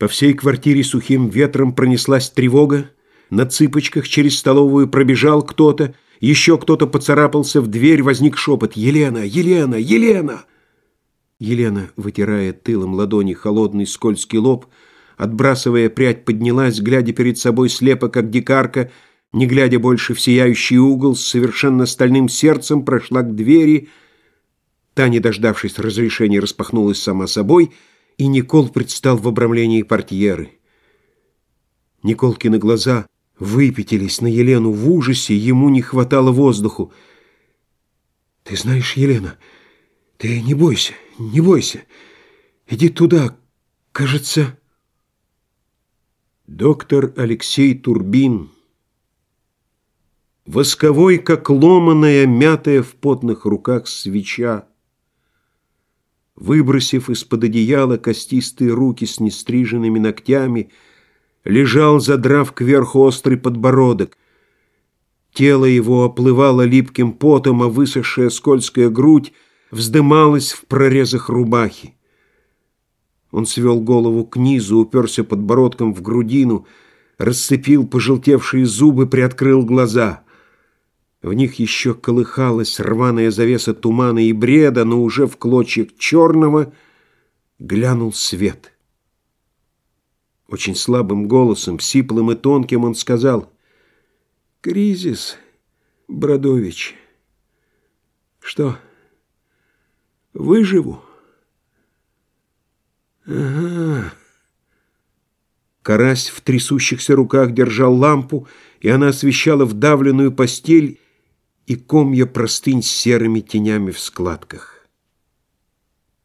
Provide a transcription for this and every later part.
По всей квартире сухим ветром пронеслась тревога. На цыпочках через столовую пробежал кто-то. Еще кто-то поцарапался в дверь, возник шепот «Елена! Елена! Елена!» Елена, вытирая тылом ладони холодный скользкий лоб, отбрасывая прядь, поднялась, глядя перед собой слепо, как дикарка, не глядя больше в сияющий угол, с совершенно стальным сердцем прошла к двери. Та, не дождавшись разрешения, распахнулась сама собой — и Никол предстал в обрамлении портьеры. Николкины глаза выпятились на Елену в ужасе, ему не хватало воздуху. «Ты знаешь, Елена, ты не бойся, не бойся. Иди туда, кажется...» Доктор Алексей Турбин, восковой, как ломаная, мятая в потных руках свеча, выбросив из-под одеяла костистые руки с нестриженными ногтями, лежал, задрав кверху острый подбородок. Тело его оплывало липким потом, а высохшая скользкая грудь вздымалась в прорезах рубахи. Он свел голову к низу, уперся подбородком в грудину, расцепил пожелтевшие зубы, приоткрыл глаза — в них еще колыхалась рваная завеса тумана и бреда, но уже в клочьях черного глянул свет. Очень слабым голосом, сиплым и тонким он сказал «Кризис, Бродович. Что, выживу?» «Ага». Карась в трясущихся руках держал лампу, и она освещала вдавленную постель и комья простынь с серыми тенями в складках.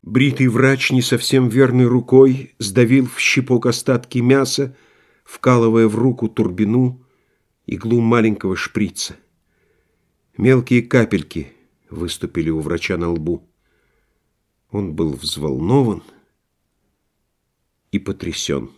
Бритый врач не совсем верной рукой сдавил в щепок остатки мяса, вкалывая в руку турбину иглу маленького шприца. Мелкие капельки выступили у врача на лбу. Он был взволнован и потрясен.